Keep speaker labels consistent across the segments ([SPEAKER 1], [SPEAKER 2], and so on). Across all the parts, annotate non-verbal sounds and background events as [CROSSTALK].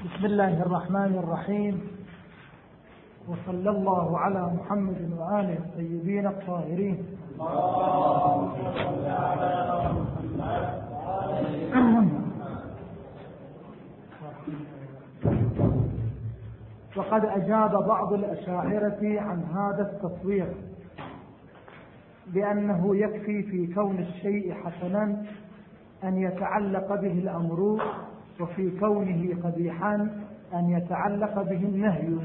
[SPEAKER 1] بسم الله الرحمن الرحيم. وصلى الله على محمد وآله الطيبين الطاهرين. وقد أجاب بعض الأشاعرة عن هذا التصوير بأنه يكفي في كون الشيء حسنا أن يتعلق به الأمر وفي كونه قبيحا أن يتعلق به النهي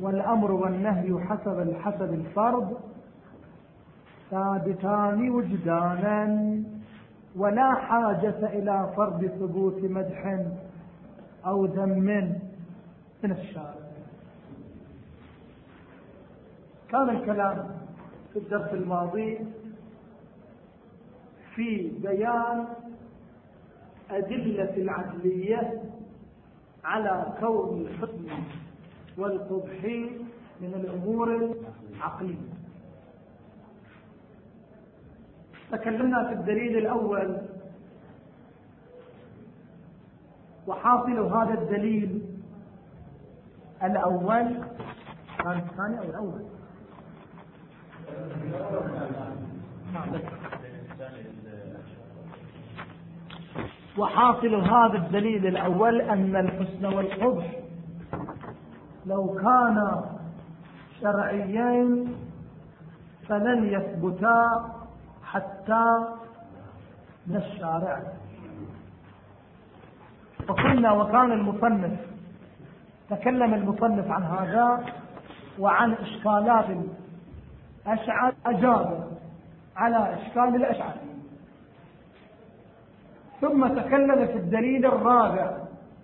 [SPEAKER 1] والأمر والنهي حسب الحسب الفرض ثابتان وجدانا ولا حاجة إلى فرض ثبوت مدح أو ذم من الشارع. كان الكلام في الدرس الماضي في بيان أدلة العدلية على كون الحسن والقبح من الأمور العقلية. تكلمنا في الدليل الأول وحاصل هذا الدليل الأول. كان الثاني أو الأول؟ وحاصل هذا الدليل الأول أن الحسن والقبح لو كان شرعيين فلن يثبتا حتى من الشارع وقلنا وكان المصنف تكلم المصنف عن هذا وعن إشكالات الأشعر أجاب على إشكال الأشعر ثم تكلم في الدليل الرابع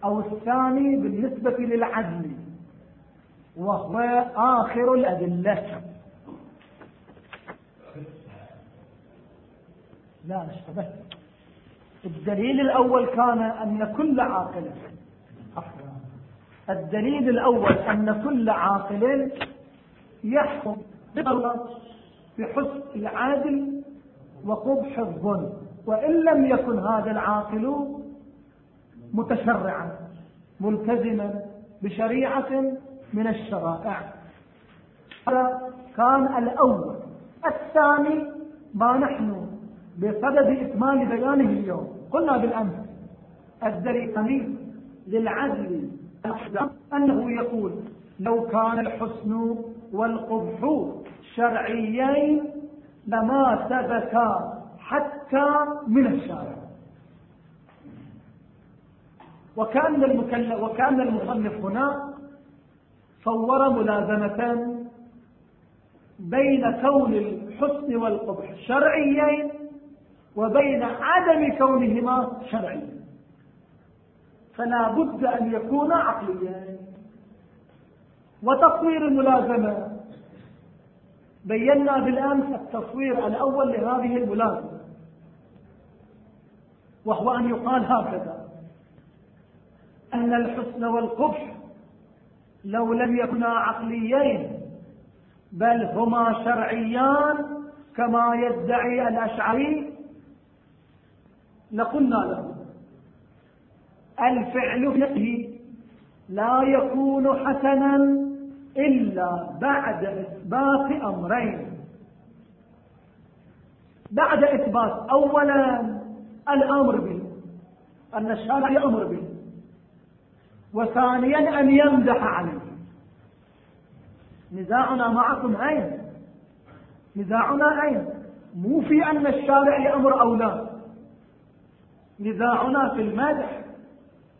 [SPEAKER 1] أو الثاني بالنسبة للعدل وهو آخر الأدلة. لا اشتبهت. الدليل الأول كان أن كل عاقل الدليل الأول أن كل عاقل يحكم بحسن العادل وقبح الظلم وإن لم يكن هذا العاقل متشرعا ملتزما بشريعة من الشرائع. هذا كان الأول. الثاني ما نحن بصدد إكمال بيانه اليوم. قلنا بالأمس الدليل للعدل أنه يقول لو كان الحسن والقبح شرعيين لما ثبتا حتى من الشارع. وكان وكان المصنف هنا صور ملازمة بين كون الحسن والقبح شرعيين وبين عدم كونهما شرعيين. فلا بد أن يكون عقليين. وتصوير الملازمة. بينا بالأمس التصوير الأول لهذه الملازمة. وهو أن يقال هكذا. أن الحسن والقبح لو لم يكونا عقليين بل هما شرعيان كما يدعي الأشعري. لقلنا له الفعل فيه لا يكون حسنا إلا بعد إثبات أمرين. بعد إثبات أولا الأمر به أن الشارع يأمر به. وثانيا أن يمدح عليه. نزاعنا معكم أين نزاعنا أين مو في أن الشارع يأمر أو لا. نزاعنا في المدح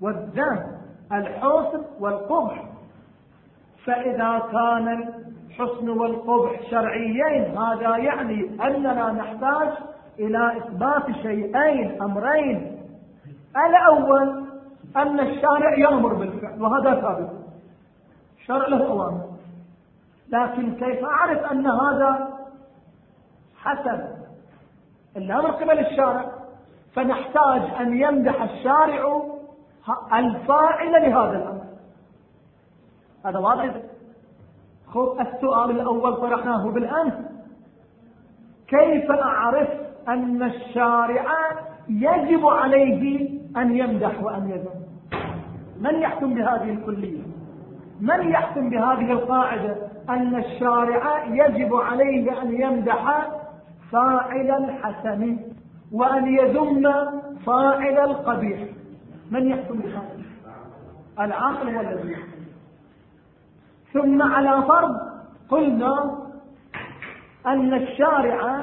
[SPEAKER 1] والذم الحسن والقبح. فإذا كان الحسن والقبح شرعيين هذا يعني أننا نحتاج إلى إثبات شيئين أمرين. الأول أن الشارع يأمر بالفعل وهذا ثابت. الشرع له أوامر. لكن كيف أعرف أن هذا حسن؟ الأمر قبل الشارع. فنحتاج أن يمدح الشارع الفاعل لهذا الأمر. هذا واضح؟ خذ السؤال الأول طرحناه بالأمس. كيف أعرف أن الشارع يجب عليه أن يمدح وأن يذم. من يحكم بهذه الكلية؟ من يحكم بهذه القاعدة؟ أن الشارع يجب عليه أن يمدح فاعل الحسن وأن يذم فاعل القبيح. من يحكم بهذا؟ العاقل هو الذي يحكم. ثم على فرض قلنا أن الشارع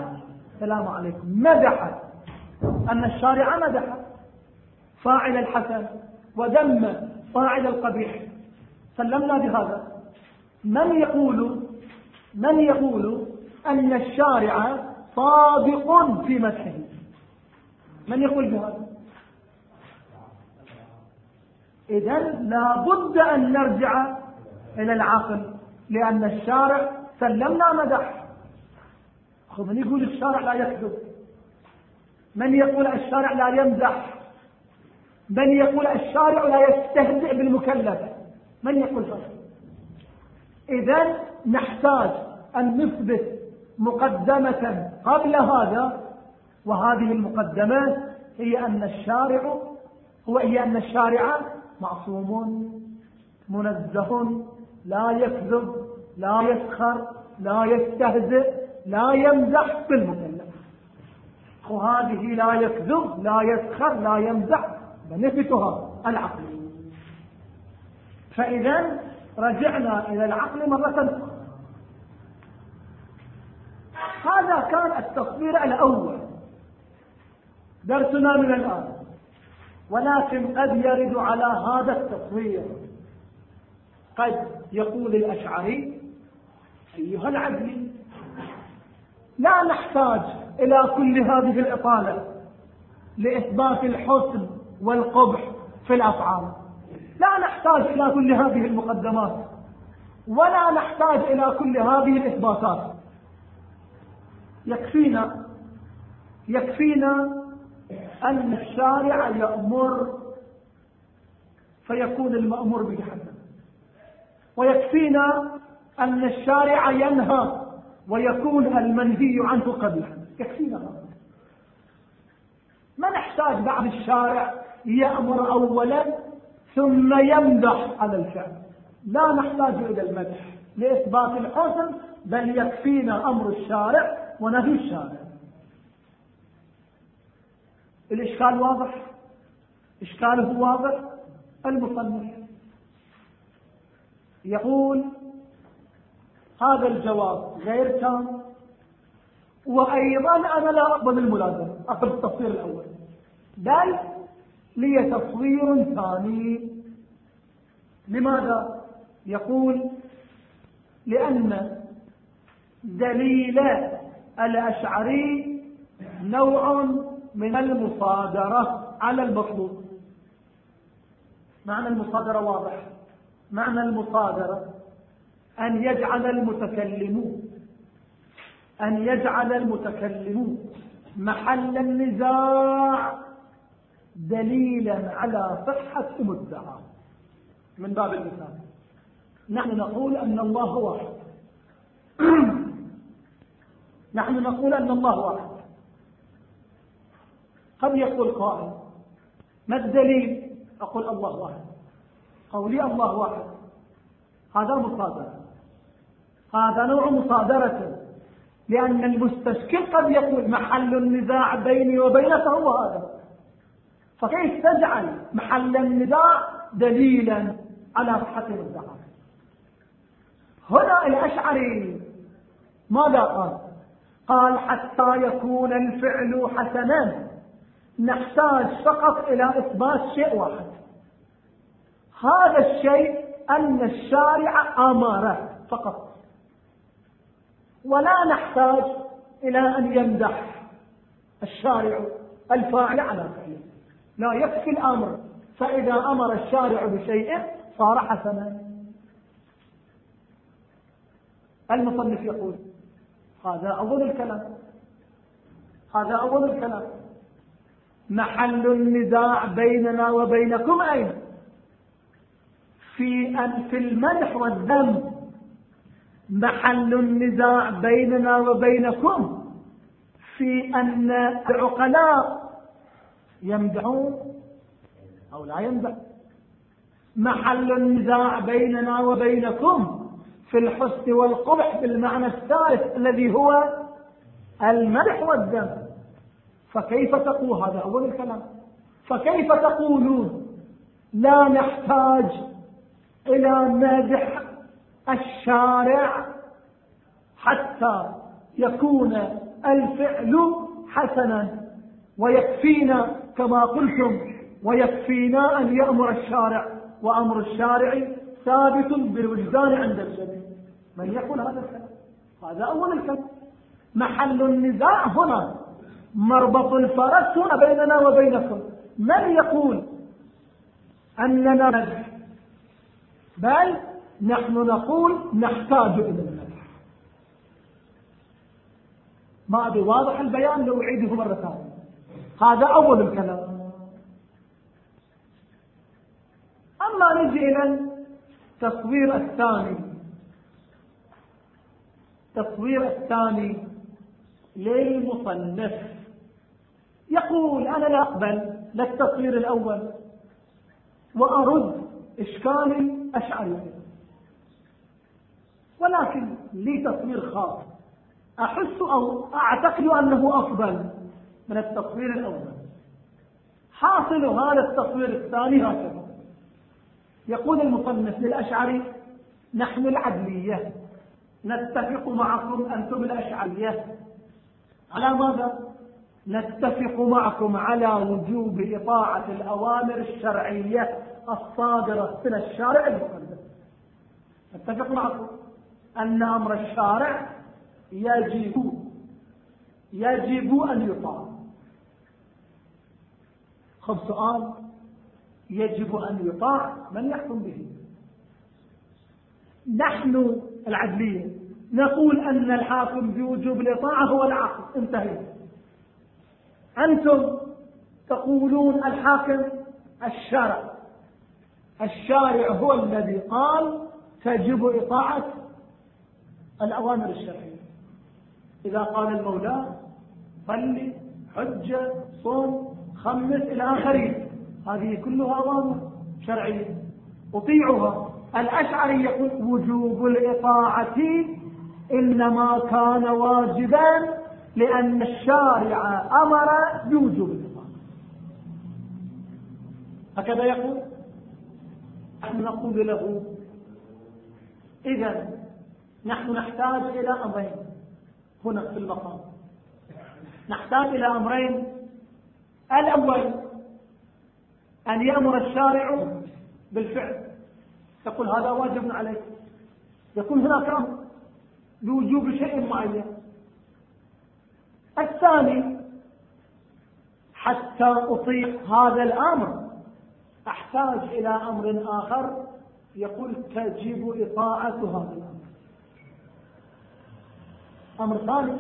[SPEAKER 1] السلام عليكم. مدح أن الشارع مدح فاعل الحسن وذم فاعل القبيح. سلمنا بهذا. من يقول من يقول أن الشارع صادق في مدحه؟ من يقول بهذا؟ إذا لا بد أن نرجع إلى العقل لأن الشارع سلمنا مدح. من يقول الشارع لا يكذب؟ من يقول الشارع لا يمزح؟ من يقول الشارع لا يستهزئ بالمكلف؟ من يقول هذا إذا نحتاج أن نثبت مقدمة قبل هذا وهذه المقدمات هي أن الشارع هو هي أن الشارع معصوم منزه لا يكذب لا يسخر لا يستهزئ. لا يمزح بالمكلف وهذه لا يكذب لا يسخر لا يمزح. بنفتها العقل. فإذا رجعنا إلى العقل مرة أخرى. هذا كان التصوير الأول. درسنا من الآن. ولكن قد يرد على هذا التصوير. قد يقول الأشعري أيها العدل لا نحتاج إلى كل هذه الإطالة لإثبات الحسن والقبح في الأفعال. لا نحتاج إلى كل هذه المقدمات ولا نحتاج إلى كل هذه الإثباتات. يكفينا يكفينا أن الشارع يأمر فيكون المأمور حسن ويكفينا أن الشارع ينهى ويكون المنهي عنه قبيحا يكفينا هذا. ما نحتاج بعد الشارع يأمر أولا ثم يمدح على الفعل. لا نحتاج إلى المدح. لإثبات الحسن بل يكفينا أمر الشارع ونهي الشارع. الإشكال واضح؟ إشكاله واضح؟ المصنف يقول هذا الجواب غير تام. وأيضا أنا لا أقبل الملازمة. أقبل التصوير الأول. بل لي تصوير ثاني. لماذا؟ يقول لأن دليل الأشعري نوع من المصادرة على المطلوب. معنى المصادرة واضح. معنى المصادرة أن يجعل المتكلمون أن يجعل المتكلمون محل النزاع دليلا على صحة مدعى من باب المثال نحن نقول أن الله واحد. [CLEARS THROAT] نحن نقول أن الله واحد. قد يقول قائل ما الدليل؟ أقول الله واحد. قولي الله واحد. هذا مصادرة. هذا نوع مصادرة لأن المستشكل قد يقول محل النزاع بيني وبينك هو هذا. فكيف تجعل محل النزاع دليلا على صحة الادعاء هنا الأشعري ماذا قال؟ قال حتى يكون الفعل حسنا نحتاج فقط إلى إثبات شيء واحد. هذا الشيء أن الشارع أمر فقط. ولا نحتاج إلى أن يمدح الشارع الفاعل على فعله لا يكفي الأمر فإذا أمر الشارع بشيء صار حسنا. المصنف يقول هذا أول الكلام. هذا أول الكلام. محل النزاع بيننا وبينكم أين؟ في أن في المدح والذم محل النزاع بيننا وبينكم في أن العقلاء يمدحون أو لا يمدح. محل النزاع بيننا وبينكم في الحسن والقبح بالمعنى الثالث الذي هو المدح والذم فكيف تقول؟ هذا أول الكلام. فكيف تقولون؟ لا نحتاج إلى مدح الشارع حتى يكون الفعل حسنا ويكفينا كما قلتم ويكفينا أن يأمر الشارع وأمر الشارع ثابت بالوجدان عند الجميع. من يقول هذا الكلام؟ هذا أول الكلام. محل النزاع هنا مربط الفرس هنا بيننا وبينكم. من يقول أننا بل نحن نقول نحتاج إلى المدح. ما أدري واضح البيان لو أعيده مرة ثانية. هذا أول الكلام. أما نجي إلى التصوير الثاني. التصوير الثاني للمصنف. يقول أنا لا أقبل للتصوير الأول وأرد إشكال الأشعري ولكن لي تصوير خاص. أحس أو أعتقد أنه أفضل من التصوير الأول. حاصل هذا التصوير الثاني هكذا. يقول المصنف للأشعري نحن العدلية. نتفق معكم أنتم الأشعرية. على ماذا؟ نتفق معكم على وجوب إطاعة الأوامر الشرعية الصادرة من الشارع المقدس. نتفق معكم. أن أمر الشارع يجب يجب أن يطاع. خب سؤال يجب أن يطاع من يحكم به؟ نحن العدلية نقول أن الحاكم بوجوب الإطاعة هو العاقل. انتهي. أنتم تقولون الحاكم الشرع الشارع هو الذي قال تجب إطاعة الأوامر الشرعية. إذا قال المولى صلي حجة صوم خمس إلى آخره هذه كلها أوامر شرعية. أطيعها. الأشعري يقول وجوب الإطاعة إنما كان واجبا لأن الشارع أمر بوجوب الإطاعة. هكذا يقول نحن نقول له إذا نحن نحتاج إلى أمرين. هنا في المقام. نحتاج إلى أمرين. الأول أن يأمر الشارع بالفعل. يقول هذا واجب عليك. يكون هناك أمر بوجوب شيء معين. الثاني حتى أطيق هذا الأمر أحتاج إلى أمر آخر. يقول تجب إطاعة هذا الأمر. أمر ثاني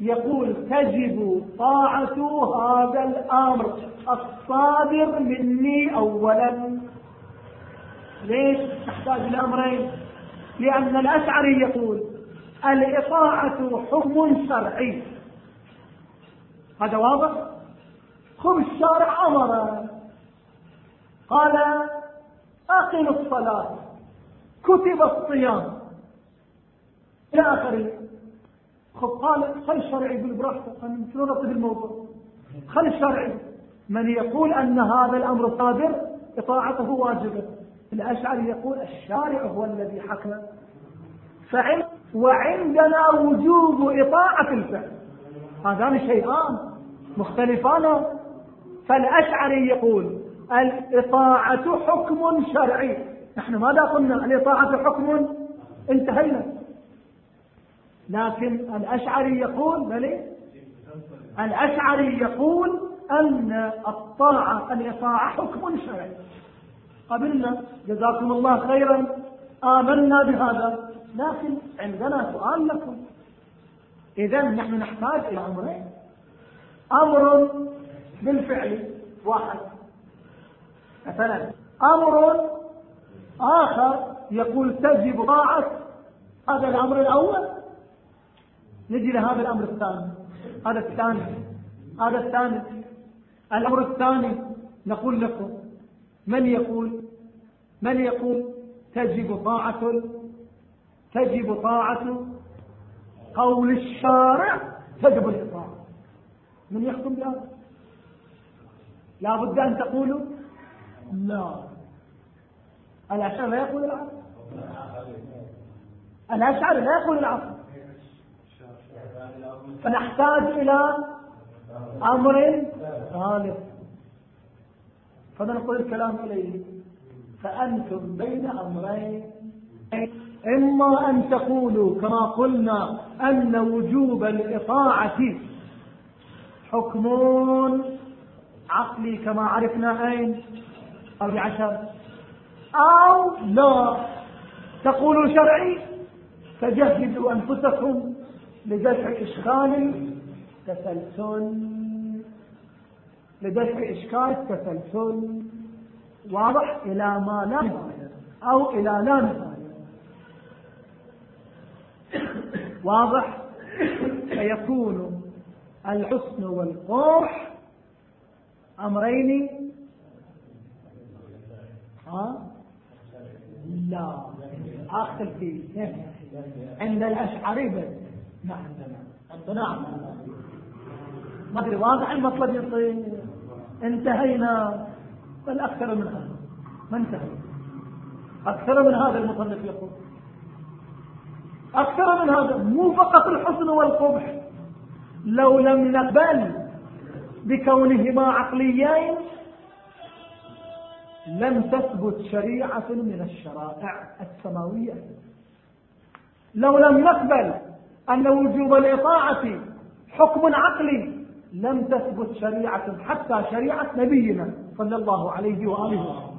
[SPEAKER 1] يقول تجب طاعة هذا الأمر. الصادر مني أولا. ليش نحتاج الأمرين لأن الأشعري يقول الإطاعة حكم شرعي. هذا واضح؟ خذ الشارع أمر. قال أقم الصلاة كتب الصيام. إلى آخره. خب قال خل الشرعي يقول براحته شنو نطلب الموضوع؟ خل الشرعي من يقول أن هذا الأمر صادر إطاعته واجبة. الأشعري يقول الشارع هو الذي حكم فعل وعندنا وجوب إطاعة الفعل. هذان شيئان مختلفان. فالأشعري يقول الإطاعة حكم شرعي. نحن ماذا قلنا؟ الإطاعة حكم انتهينا. لكن الأشعري يقول بلي الأشعري يقول أن الطاعة الإطاعة حكم شرعي. قبلنا جزاكم الله خيرا. آمنا بهذا. لكن عندنا سؤال لكم. إذا نحن نحتاج إلى أمرين. أمر بالفعل واحد. مثلا أمر آخر يقول تجب طاعة. هذا الأمر الأول. نجي لهذا الأمر الثاني. هذا الثاني. هذا الثاني. الأمر الثاني نقول لكم من يقول؟ من يقول تجب طاعة؟ تجب طاعة قول الشارع تجب الإطاعة. من يحكم بهذا؟ لا بد أن تقولوا لا. الأشعر لا يقول العصر. الأشعر لا يقول العصر. فنحتاج إلى أمر ثالث فننقل الكلام إليه. فأنتم بين أمرين. إما أن تقولوا كما قلنا أن وجوب الإطاعة حكم عقلي كما عرفنا أين؟ أو بعشر أو لا تقولوا شرعي فجهزوا أنفسكم. لدفع إشكال التسلسل لدفع إشكال التسلسل واضح إلى ما لا أو إلى لا واضح فيكون الحسن والقرح أمرين. ها؟ لا. آخر فيه عند الأشعري بس. نعم نعم ما أدري واضح المطلب يصير انتهينا. بل أكثر من هذا. ما انتهي أكثر من هذا المصنف يقول. أكثر من هذا. مو فقط الحسن والقبح. لو لم نقبل بكونهما عقليين لم تثبت شريعة من الشرائع السماوية. لو لم نقبل أن وجوب الإطاعة حكم عقلي لم تثبت شريعة حتى شريعة نبينا صلى الله عليه وآله وسلم.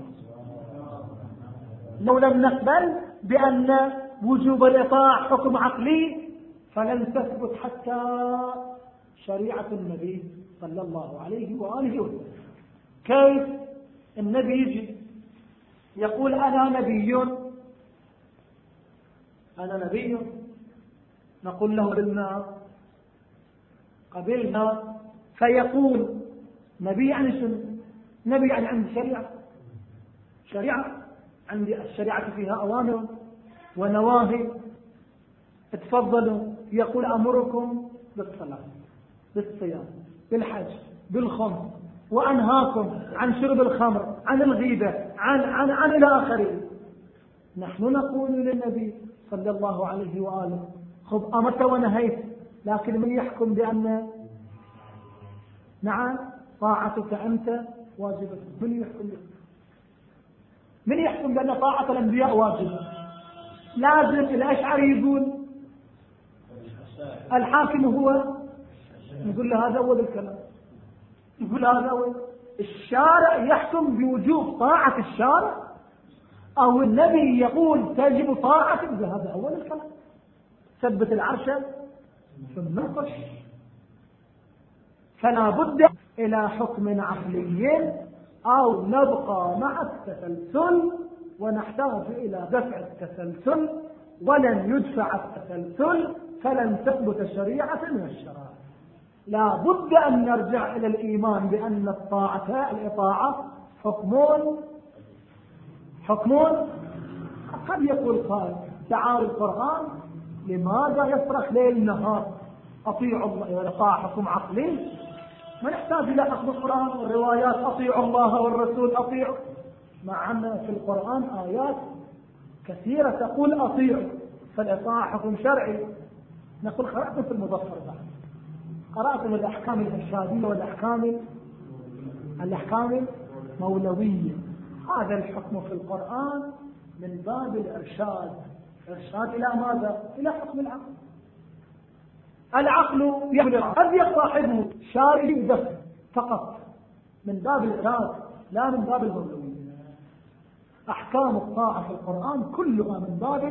[SPEAKER 1] لو لم نقبل بأن وجوب الإطاعة حكم عقلي فلن تثبت حتى شريعة النبي صلى الله عليه وآله وسلم. كيف النبي يجي يقول أنا نبي؟ أنا نبي. نقول له قبلنا قبلنا فيقول نبي يعني شنو نبي يعني عندي شريعة شريعة عندي الشريعة فيها أوامر ونواهي. تفضلوا يقول أمركم بالصلاة بالصيام بالحج بالخمس وأنهاكم عن شرب الخمر عن الغيبة عن, عن, عن إلى آخره. نحن نقول للنبي صلى الله عليه وآله خذ أمرت ونهيت لكن من يحكم بأن نعم طاعتك أنت واجبة. من يحكم من يحكم بأن طاعة الأنبياء واجبة؟ لازم الأشعري يقول الحاكم هو يقول له هذا أول الكلام. يقول هذا أول. الشارع يحكم بوجوب طاعة الشارع أو النبي يقول تجب طاعة هذا أول الكلام. ثبت العرش ثم نقش فلا بد إلى حكم عقلي أو نبقى مع التسلسل ونحتاج إلى دفع التسلسل ولن يدفع التسلسل فلن تثبت شريعة من الشرائع لا بد أن نرجع إلى الإيمان بأن الطاعة الإطاعة حكمون حكمون. قد يقول قال تعالى القرآن لماذا يصرخ ليل نهار؟ أطيعوا الله. إذا حكم عقلي. ما نحتاج إلى أخذ القرآن والروايات. أطيعوا الله والرسول أطيعوا. مع أن في القرآن آيات كثيرة تقول أطيعوا فالإطاعة حكم شرعي. نقول قرأتم في المظفر بعد قرأتم الأحكام الإرشادية والأحكام الأحكام المولوية. هذا الحكم في القرآن من باب الإرشاد. إرشاد إلى ماذا؟ إلى حكم العقل. العقل يحمل قد يصاحبه شارع دفع فقط من باب الإرشاد لا من باب المولوية أحكام الطاعة في القرآن كلها من باب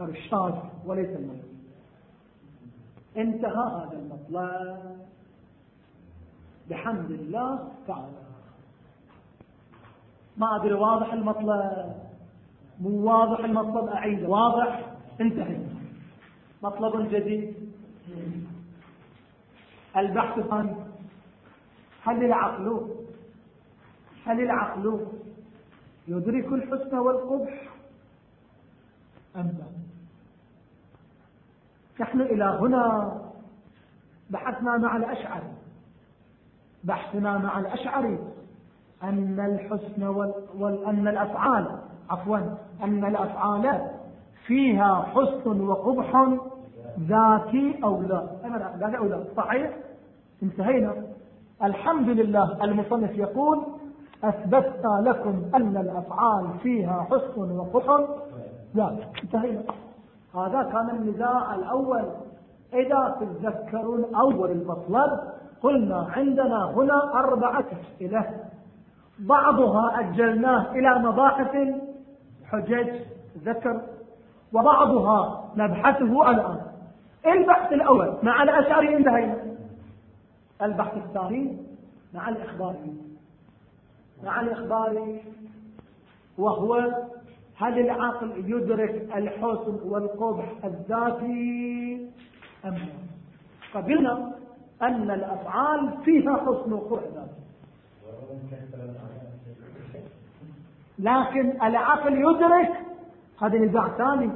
[SPEAKER 1] الإرشاد وليس المولوية انتهى هذا المطلب. بحمد الله تعالى. ما أدري واضح المطلب. مو واضح المطلب أعيد واضح؟ انتهي. مطلب جديد. البحث الثاني هل العقل؟ هل العقل يدرك الحسن والقبح أم لا؟ نحن إلى هنا. بحثنا مع الأشعري. بحثنا مع الأشعري أن الحسن وال... وأن الأفعال عفوا أن الأفعال فيها حسن وقبح ذاتي أو لا. ذاتي أو لا صحيح؟ انتهينا. الحمد لله المصنف يقول أثبتنا لكم أن الأفعال فيها حسن وقبح ذاتي. انتهينا. هذا كان النزاع الأول. إذا تتذكرون أول المطلب قلنا عندنا هنا أربعة أسئلة. بعضها أجلناه إلى مباحث حجج ذكر وبعضها نبحثه الآن. البحث الأول مع الأشعري انتهينا. البحث الثاني مع الإخباري مع الإخباري وهو هل العقل يدرك الحسن والقبح الذاتي أم لا؟ قبلنا أن الأفعال فيها حسن وقبح ذاتي. لكن العقل يدرك. هذا نزاع ثاني.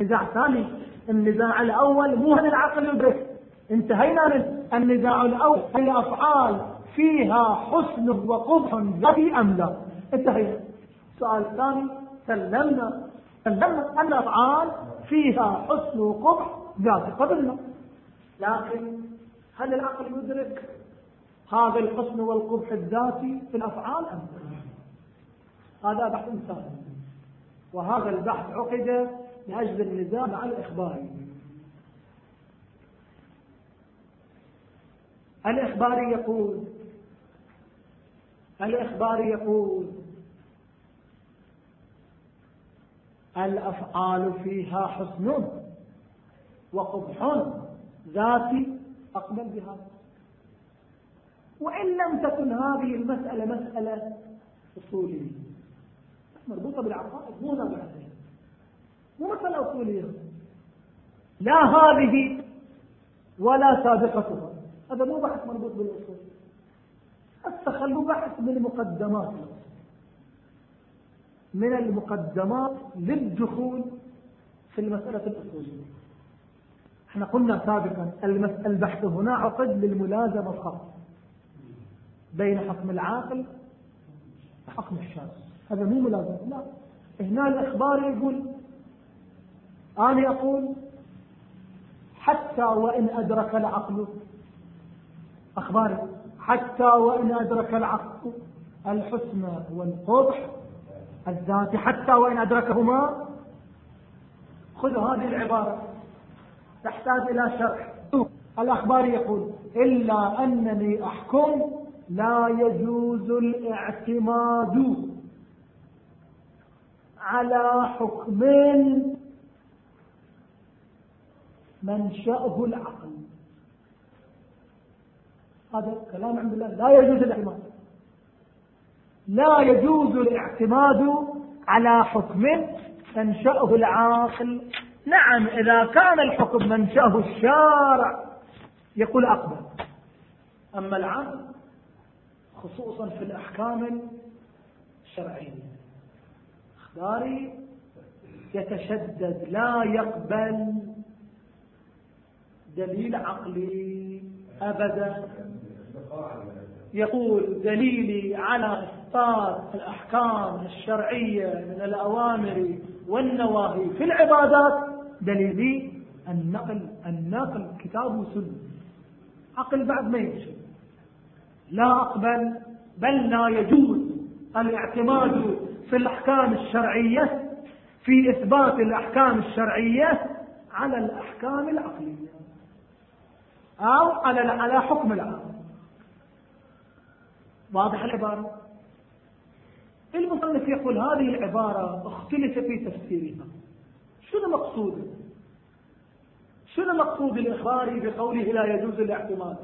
[SPEAKER 1] نزاع ثاني. النزاع الأول مو هذا العقل يدرك. انتهينا من النزاع الأول. الأفعال فيها حسن وقبح ذاتي أم لا؟ انتهينا. السؤال الثاني سلمنا. سلمنا أن الأفعال فيها حسن وقبح ذاتي. قبلنا. لكن هل العقل يدرك هذا الحسن والقبح الذاتي في الأفعال أم هذا بحث ثاني وهذا البحث عقد لأجل النزاع مع الإخباري الإخباري يقول الإخباري يقول الأفعال فيها حسن وقبح ذاتي أقبل بهذا وإن لم تكن هذه المسألة مسألة أصولية. مربوطة بالعقائد مو نابعة مو مسألة أصولية. لا هذه ولا سابقتها. هذا مو بحث مربوط بالأصول. التخلو بحث من المقدمات. من المقدمات للدخول في المسألة الأصولية. إحنا قلنا سابقا البحث هنا عقد للملازمة فقط بين حكم العاقل وحكم الشاذ. هذا مو ملازمة. لا. هنا الإخبار يقول أنا أقول حتى وإن أدرك العقل. أخباري حتى وإن أدرك العقل. الحسن والقبح الذاتي حتى وإن أدركهما. خذ هذه العبارة. تحتاج إلى شرح. الأخبار يقول إلا أنني أحكم لا يجوز الاعتماد. على حكم منشأه العقل. هذا كلام عند الله لا يجوز الاعتماد. لا يجوز الاعتماد على حكم منشأه العاقل. نعم إذا كان الحكم منشأه الشارع يقول أقبل. أما العقل خصوصا في الأحكام الشرعية. اخباري يتشدد لا يقبل دليل عقلي أبدا. يقول دليلي على إثبات الأحكام الشرعية من الأوامر والنواهي في العبادات. دليلي النقل النقل كتاب وسنة. عقل بعد ما يمشي لا أقبل بل لا يجوز الاعتماد. في الأحكام الشرعية في إثبات الأحكام الشرعية على الأحكام العقلية أو على على حكم العام واضح العبارة؟ المصنف يقول هذه العبارة اختلف في تفسيرها. شنو مقصوده شنو مقصود الإخباري بقوله لا يجوز الاعتماد؟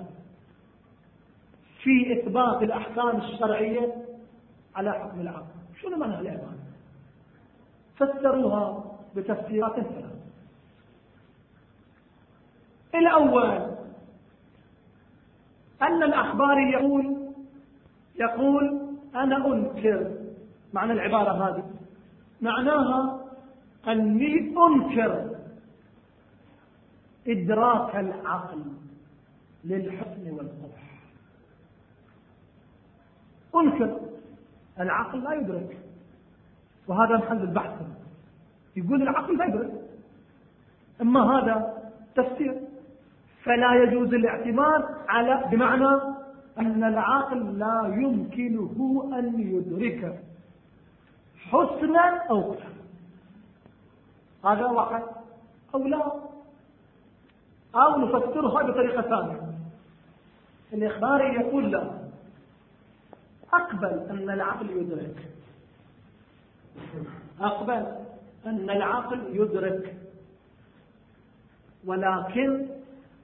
[SPEAKER 1] في إثبات الأحكام الشرعية على حكم العقل. شنو معنى العبارة فسروها بتفسيرات ثلاث الأول أن الأخبار يقول يقول أنا أنكر. معنى العبارة هذه. معناها أني أنكر إدراك العقل للحسن والقبح. أنكر. العقل لا يدرك. وهذا محل البحث. يقول العقل لا يدرك. أما هذا تفسير. فلا يجوز الاعتماد على بمعنى أن العقل لا يمكنه أن يدرك. حسنا أو قبحا هذا واحد أو لا. أو نفسرها بطريقة ثانية. الإخباري يقول لا. أقبل أن العقل يدرك. أقبل أن العقل يدرك. ولكن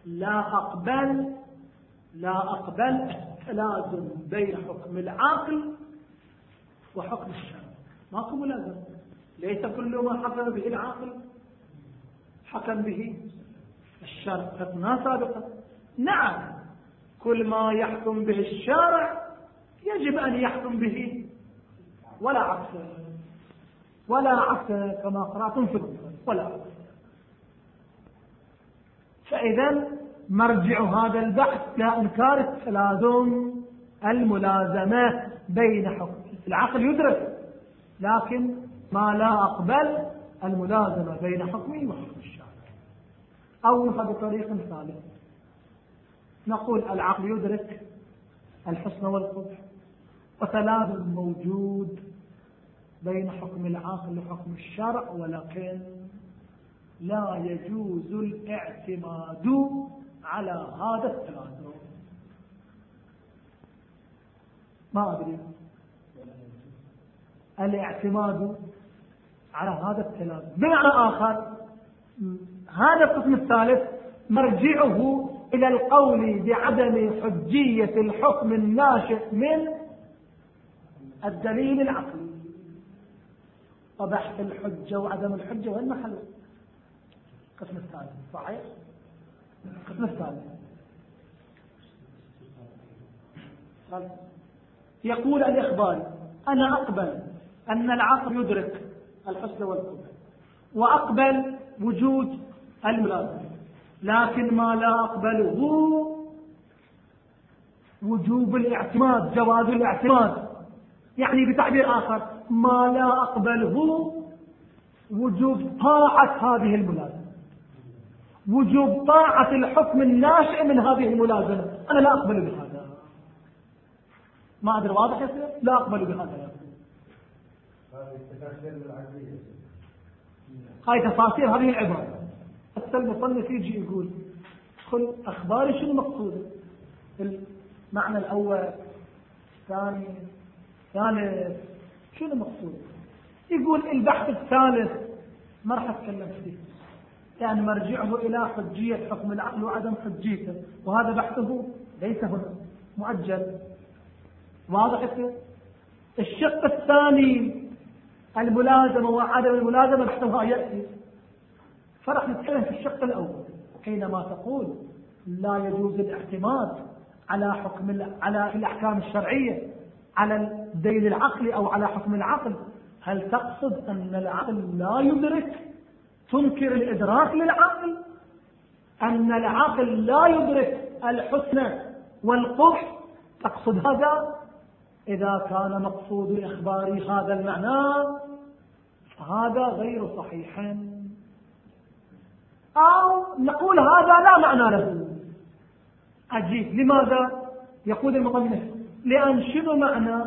[SPEAKER 1] لا أقبل لا أقبل التلازم بين حكم العقل وحكم الشرع. ماكو ملازم ليس كل ما حكم به العقل حكم به الشرع. قلنا سابقا. نعم كل ما يحكم به الشارع يجب أن يحكم به. ولا عكس ولا عكس كما قرأتم في ولا عكس فإذا مرجع هذا البحث لا إنكار التلازم الملازمة بين حكم. العقل يدرك لكن ما لا أقبل الملازمة بين حكمه وحكم الشارع. أو بطريق ثالث. نقول العقل يدرك الحسن والقبح وتلازم موجود بين حكم العقل وحكم الشرع ولكن لا يجوز الاعتماد على هذا التلازم ما أدري. الاعتماد على هذا التلازم بمعنى آخر هذا القسم الثالث مرجعه إلى القول بعدم حجية الحكم الناشئ من الدليل العقلي. وبحث الحجة وعدم الحجة وين محله القسم الثالث صحيح؟ القسم الثالث يقول الإخبار أنا أقبل أن العقل يدرك الحسن والقبح وأقبل وجود الملازم لكن ما لا أقبله وجوب الاعتماد جواز الاعتماد. يعني بتعبير آخر ما لا أقبله وجوب طاعة هذه الملازمة. وجوب طاعة الحكم الناشئ من هذه الملازمة. أنا لا أقبل بهذا. ما أدري واضح يصير لا أقبل بهذا هاي تفاصيل هذه العبارة. حتى المصنف يجي يقول قل أخباري شنو مقصودة؟ المعنى الأول الثاني ثالث شنو مقصود يقول البحث الثالث ما راح أتكلم فيه. يعني مرجعه إلى حجية حكم العقل وعدم حجيته. وهذا بحثه ليس هنا مؤجل. واضح الشق الثاني الملازمة وعدم الملازمة بحثها يأتي. فرح نتكلم في الشق الأول. حينما تقول لا يجوز الاعتماد على حكم على الأحكام الشرعية. على الدليل العقلي أو على حكم العقل. هل تقصد أن العقل لا يدرك تنكر الإدراك للعقل؟ أن العقل لا يدرك الحسن والقبح؟ تقصد هذا؟ إذا كان مقصود إخباري هذا المعنى فهذا غير صحيح. أو نقول هذا لا معنى له. عجيب لماذا؟ يقول المصنف لأن شنو معنى؟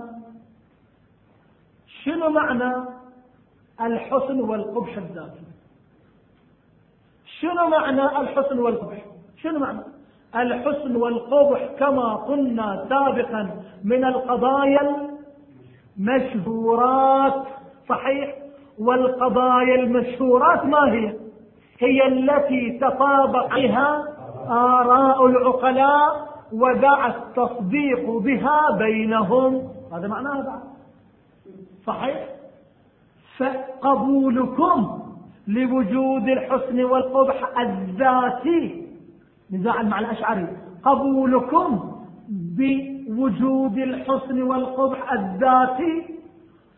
[SPEAKER 1] شنو معنى الحسن والقبح الذاتي؟ شنو معنى الحسن والقبح؟ شنو معنى؟ الحسن والقبح كما قلنا سابقا من القضايا المشهورات صحيح؟ والقضايا المشهورات ما هي؟ هي التي تطابق عليها آراء العقلاء ودع التصديق بها بينهم. هذا معناه بعد صحيح؟ فقبولكم لوجود الحسن والقبح الذاتي. نزاعا مع الأشعري. قبولكم بوجود الحسن والقبح الذاتي.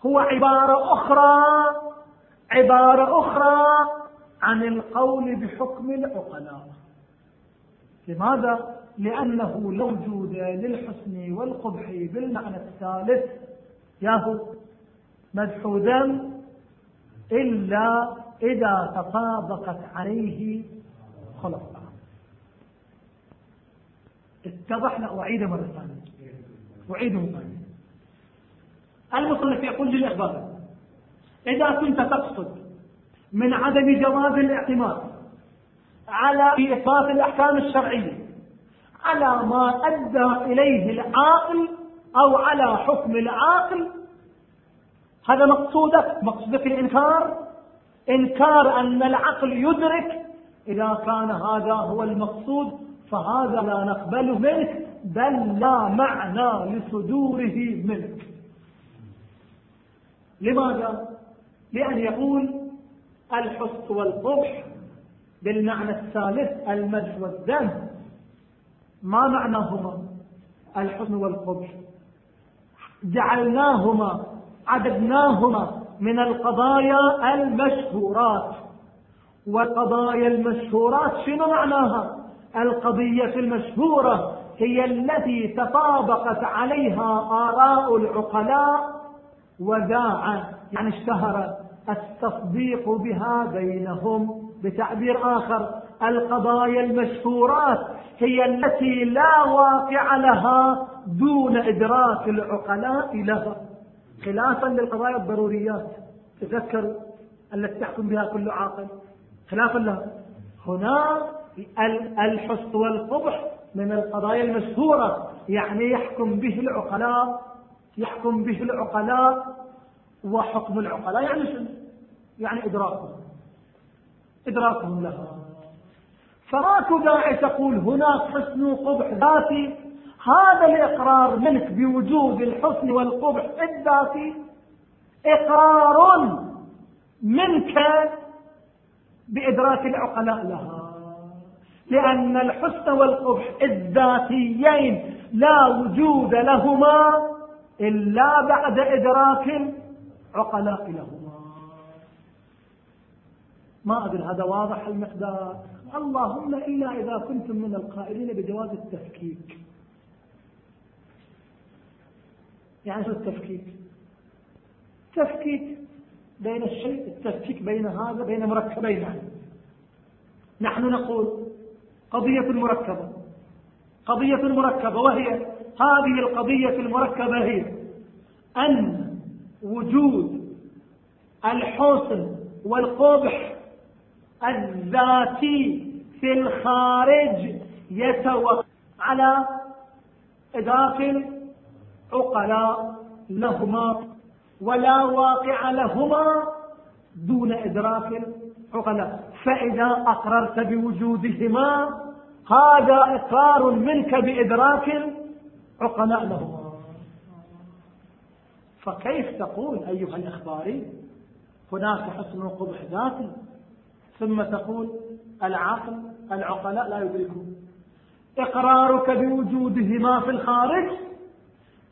[SPEAKER 1] هو عبارة أخرى. عبارة أخرى عن القول بحكم العقلاء. لماذا؟ لأنه لا وجود للحسن والقبح بالمعنى الثالث ياهو مدح ذم إلا إذا تطابقت عليه خلق اتضح لا أعيد مرة ثانية. أعيده ثانية. المصنف يقول للإخبار إذا كنت تقصد من عدم جواز الاعتماد على إثبات الأحكام الشرعية على ما أدى إليه العاقل أو على حكم العاقل. هذا مقصودك مقصودك الإنكار. إنكار أن العقل يدرك إذا كان هذا هو المقصود فهذا لا نقبله منك بل لا معنى لصدوره منك. لماذا؟ لأن يقول الحس والقبح بالمعنى الثالث المدح والذم. ما معناهما؟ الحسن والقبح. جعلناهما عددناهما من القضايا المشهورات. والقضايا المشهورات شنو معناها؟ القضية المشهورة هي التي تطابقت عليها آراء العقلاء وداع يعني اشتهر التصديق بها بينهم بتعبير آخر. القضايا المشهورات هي التي لا واقع لها دون إدراك العقلاء لها. خلافا للقضايا الضروريات. تذكروا التي تحكم بها كل عاقل. خلافا لها. هنا الحس والقبح من القضايا المشهورة. يعني يحكم به العقلاء يحكم به العقلاء. وحكم العقلاء يعني شنو؟ يعني إدراكهم. إدراكهم لها. فما داعي تقول هناك حسن وقبح ذاتي. هذا الإقرار منك بوجود الحسن والقبح الذاتي. إقرار منك بإدراك العقلاء لها. لأن الحسن والقبح الذاتيين لا وجود لهما إلا بعد إدراك عقلاء لهما ما أدري هذا واضح المقدار. اللهم إلا إذا كنتم من القائلين بجواز التفكيك. يعني شو التفكيك؟ تفكيك بين الشيء التفكيك بين هذا بين مركبين. نحن نقول قضية مركبة. قضية مركبة وهي هذه القضية المركبة هي أن وجود الحسن والقبح الذاتي في الخارج يتوقف على إدراك عقلاء لهما ولا واقع لهما دون إدراك عقلاء فإذا أقررت بوجودهما هذا إقرار منك بإدراك عقلاء لهما. فكيف تقول أيها الإخباري هناك حسن وقبح ذاتي ثم تقول العقل العقلاء لا يدركون إقرارك بوجودهما في الخارج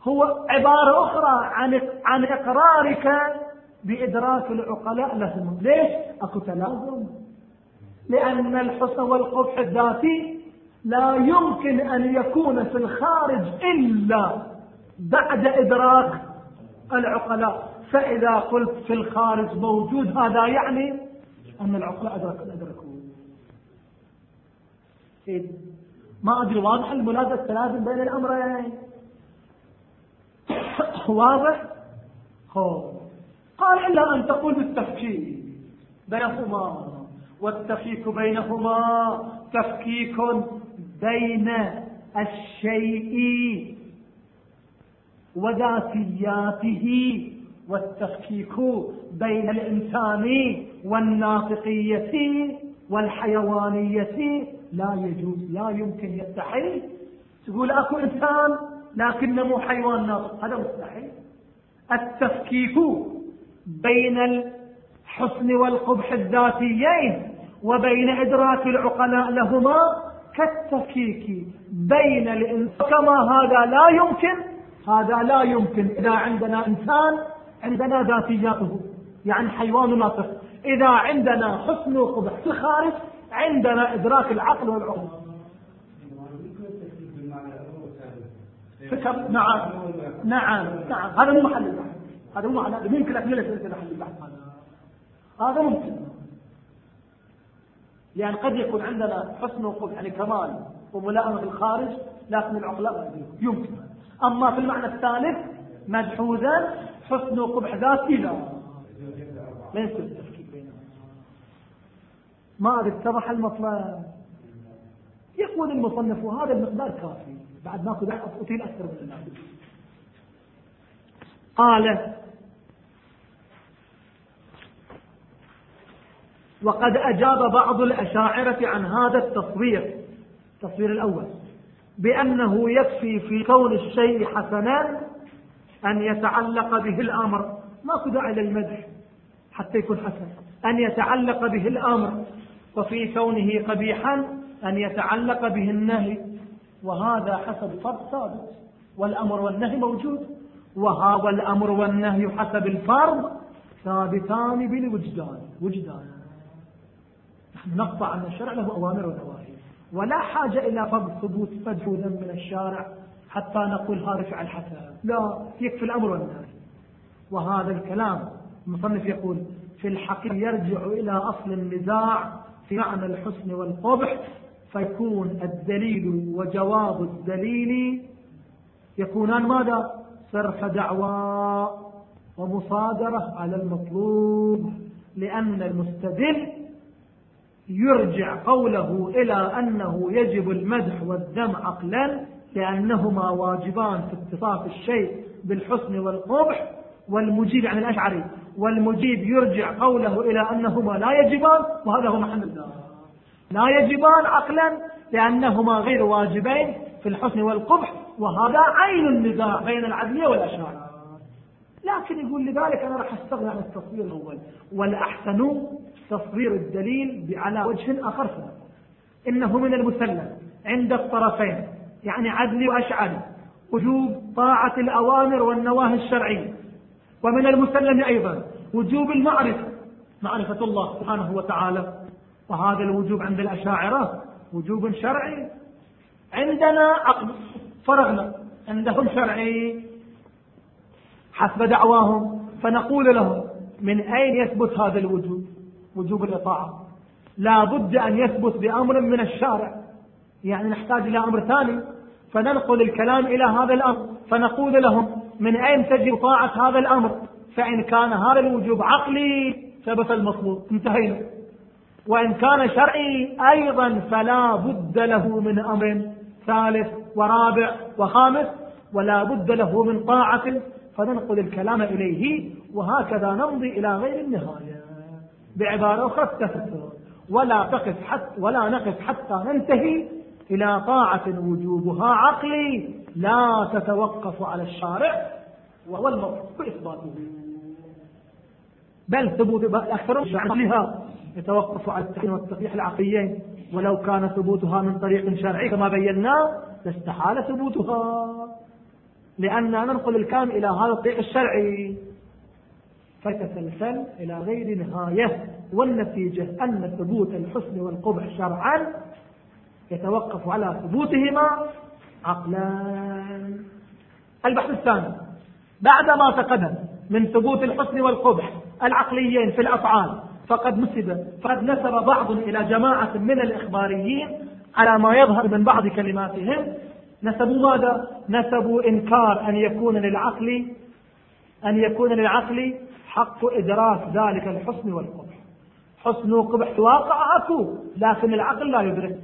[SPEAKER 1] هو عبارة أخرى عن عن إقرارك بإدراك العقلاء لهم. ليش؟ أكو تلازم. لأن الحسن والقبح الذاتي لا يمكن أن يكون في الخارج إلا بعد إدراك العقلاء. فإذا قلت في الخارج موجود هذا يعني أن العقلاء أدرك أدركوا ما أدري واضح الملازمة التلازم بين الأمرين. واضح؟ هو قال إلا أن تقول بالتفكيك بينهما. والتفكيك بينهما تفكيك بين الشيء وذاتياته. والتفكيك بين الإنسان والناطقية والحيوانية لا يجوز لا يمكن يستحيل. تقول أكو إنسان لكنه حيوان ناطق هذا مستحيل. التفكيك بين الحسن والقبح الذاتيين وبين إدراك العقلاء لهما كالتفكيك بين الإنسان كما هذا لا يمكن هذا لا يمكن إذا عندنا إنسان عندنا ذاتياته يعني حيوان ناطق. إذا عندنا حسن وقبح في الخارج عندنا إدراك العقل والعقل فكر نعم. نعم. نعم. هذا مو محل البحث. هذا مو محل ممكن أكمل أسئلة محل البحث هذا ممكن. لأن قد يكون عندنا حسن وقبح يعني كمال وملائمة في الخارج لكن العقل لا يمكن. أما في المعنى الثالث مجحودا حسن وقبح ذاتي لا. يمكن التفكيك بينهم. ما اتضح المطلب. يقول المصنف وهذا المقدار كافي. بعد ناخذ أطيل أكثر من الناس. قال وقد أجاب بعض الأشاعرة عن هذا التصوير. التصوير الأول. بأنه يكفي في كون الشيء حسنا أن يتعلق به الأمر. ما داعي للمدح حتى يكون حسن. أن يتعلق به الأمر وفي كونه قبيحا أن يتعلق به النهي. وهذا حسب فرض ثابت. والأمر والنهي موجود. وهذا الأمر والنهي حسب الفرض ثابتان بالوجدان. وجدان. نحن نقطع أن الشرع له أوامر ونواهي. ولا حاجة إلى فرض ثبوت مجهودا من الشارع. حتى نقول هذا فعل حسن. لا يكفي الأمر والنهي. وهذا الكلام المصنف يقول في الحقيقة يرجع إلى أصل النزاع في معنى الحسن والقبح فيكون الدليل وجواب الدليل يكونان ماذا؟ صرف دعوى ومصادرة على المطلوب لأن المستدل يرجع قوله إلى أنه يجب المدح والذم عقلا لأنهما واجبان في اتصاف الشيء بالحسن والقبح والمجيب عن الأشعري والمجيب يرجع قوله إلى أنهما لا يجبان وهذا هو محل الدار لا يجبان عقلا لأنهما غير واجبين في الحسن والقبح وهذا عين النزاع بين العدلية والأشاعرة لكن يقول لذلك أنا راح أستغنى عن التصوير الأول. والأحسن تصوير الدليل على وجه آخر. سنة إنه من المسلم عند الطرفين. يعني عدلي وأشعري وجوب طاعة الأوامر والنواهي الشرعية ومن المسلم أيضا وجوب المعرفة. معرفة الله سبحانه وتعالى. وهذا الوجوب عند الأشاعرة وجوب شرعي. عندنا فرغنا. عندهم شرعي. حسب دعواهم. فنقول لهم من أين يثبت هذا الوجوب؟ وجوب الإطاعة. لا بد أن يثبت بأمر من الشارع. يعني نحتاج إلى أمر ثاني. فننقل الكلام إلى هذا الأمر. فنقول لهم من أين تجب طاعة هذا الأمر؟ فإن كان هذا الوجوب عقلي ثبت المطلوب. انتهينا. وإن كان شرعي أيضا فلا بد له من أمر ثالث ورابع وخامس ولا بد له من طاعة. فننقل الكلام إليه وهكذا نمضي إلى غير النهاية. بعبارة أخرى ولا تقف حتى ولا نقف حتى ننتهي. إلى طاعة وجوبها عقلي لا تتوقف على الشارع وهو المطلوب إثباته بل ثبوت أكثر عقلها يتوقف على التحريم والتصحيح العقليين. ولو كان ثبوتها من طريق شرعي كما بينا لاستحال ثبوتها. لأننا ننقل الكلام إلى هذا الطريق الشرعي. فتسلسل إلى غير نهاية والنتيجة أن ثبوت الحسن والقبح شرعا يتوقف على ثبوتهما عقلان البحث الثاني. بعدما تقدم من ثبوت الحسن والقبح العقليين في الأفعال فقد نسب فقد نسب بعض إلى جماعة من الإخباريين على ما يظهر من بعض كلماتهم. نسبوا ماذا؟ نسبوا إنكار أن يكون للعقل أن يكون للعقل حق إدراك ذلك الحسن والقبح. حسن وقبح واقع أكو لكن العقل لا يدرك.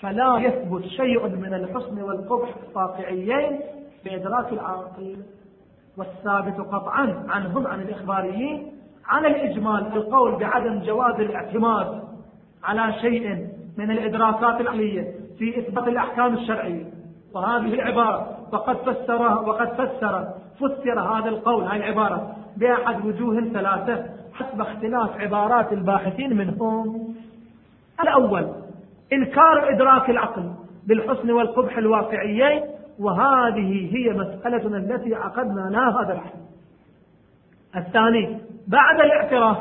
[SPEAKER 1] فلا يثبت شيء من الحسن والقبح واقعيين بإدراك العاقل والثابت قطعا عنهم عن الإخباريين على الإجمال القول بعدم جواز الاعتماد على شيء من الإدراكات العقلية في إثبات الأحكام الشرعية. وهذه العبارة وقد فسر وقد فسر فسر هذا القول هذه العبارة بأحد وجوه ثلاثة حسب اختلاف عبارات الباحثين منهم. الأول إنكار إدراك العقل بالحسن والقبح الواقعيين وهذه هي مسألتنا التي عقدنا لها هذا الحديث. الثاني بعد الاعتراف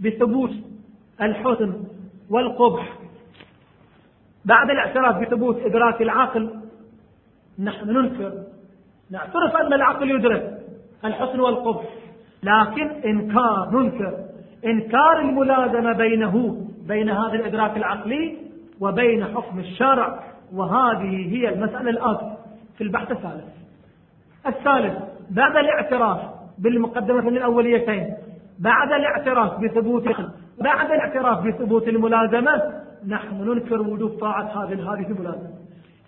[SPEAKER 1] بثبوت الحسن والقبح بعد الاعتراف بثبوت إدراك العقل نحن ننكر نعترف أن العقل يدرك الحسن والقبح لكن إنكار ننكر إنكار الملازمة بينه بين هذا الإدراك العقلي وبين حكم الشرع وهذه هي المسألة الآتية في البحث الثالث. الثالث بعد الاعتراف بالمقدمة الأوليتين بعد الاعتراف بثبوت بعد الاعتراف بثبوت الملازمة نحن ننكر وجوب طاعة هذه هذه الملازمة.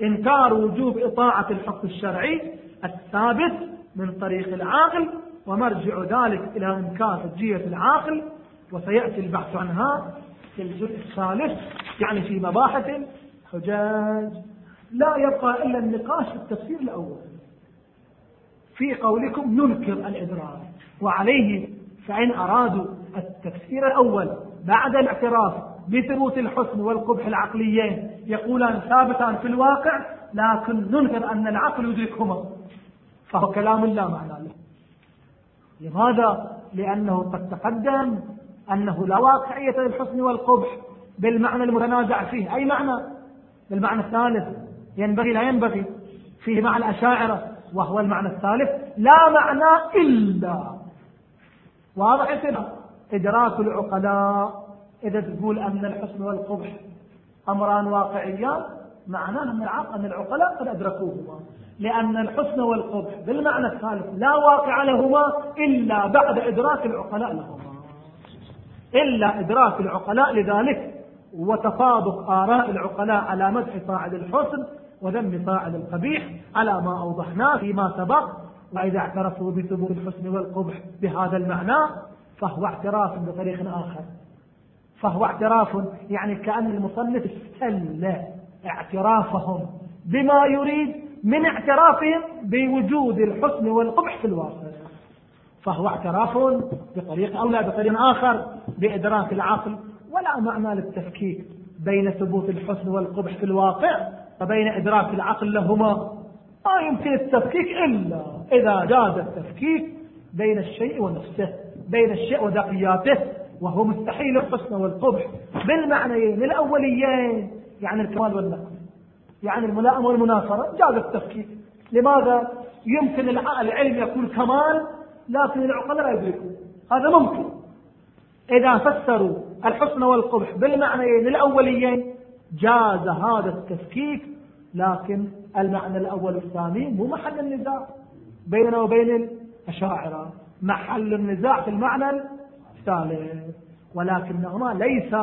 [SPEAKER 1] إنكار وجوب إطاعة الحكم الشرعي الثابت من طريق العاقل ومرجع ذلك إلى إنكار حجية العاقل وسيأتي البحث عنها في الجزء الثالث يعني في مباحث الحجاج. لا يبقى إلا النقاش في التفسير الأول. في قولكم ننكر الإدراك وعليه فإن أرادوا التفسير الأول بعد الاعتراف بثبوت الحسن والقبح العقليين يقولان ثابتان في الواقع لكن ننكر أن العقل يدركهما. فهو كلام لا معنى له. لماذا؟ لأنه قد تقدم أنه لا واقعية للحسن والقبح بالمعنى المتنازع فيه. أي معنى؟ بالمعنى الثالث. ينبغي لا ينبغي. فيه مع الأشاعرة وهو المعنى الثالث. لا معنى إلا. واضح يصير إدراك العقلاء. إذا تقول أن الحسن والقبح أمران واقعيان معناه أن أن العقلاء قد أدركوهما. لأن الحسن والقبح بالمعنى الثالث لا واقع لهما إلا بعد إدراك العقلاء لهما. إلا إدراك العقلاء لذلك وتطابق آراء العقلاء على مدح فاعل الحسن وذم فاعل القبيح على ما أوضحناه فيما سبق. وإذا اعترفوا بثبوت الحسن والقبح بهذا المعنى فهو اعتراف بطريق آخر. فهو اعتراف يعني كأن المصنف استل اعترافهم بما يريد من اعترافهم بوجود الحسن والقبح في الواقع. فهو اعتراف بطريق أو لا بطريق آخر بإدراك العقل ولا معنى للتفكيك بين ثبوت الحسن والقبح في الواقع وبين إدراك العقل لهما. ما يمكن التفكيك إلا إذا جاز التفكيك بين الشيء ونفسه بين الشيء وذقياته وهو مستحيل الحسن والقبح بالمعنيين الأوليين يعني الكمال والنقص يعني الملائمة والمناصرة. جاز التفكيك. لماذا؟ يمكن العلم يكون كمال لكن العقلاء لا يدركون. هذا ممكن. إذا فسروا الحسن والقبح بالمعنيين الأوليين جاز هذا التفكيك لكن المعنى الأول والثاني مو محل النزاع. بيننا وبين الأشاعرة محل النزاع في المعنى الثالث. ولكنهما ليس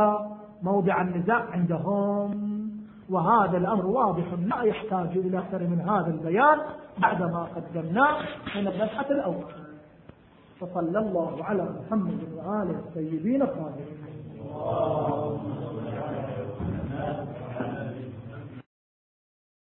[SPEAKER 1] موضع النزاع عندهم. وهذا الأمر واضح لا يحتاج إلى أكثر من هذا البيان بعدما قدمناه من المبحث الأول. فصلى الله على محمد وآله الطيبين الصالحين.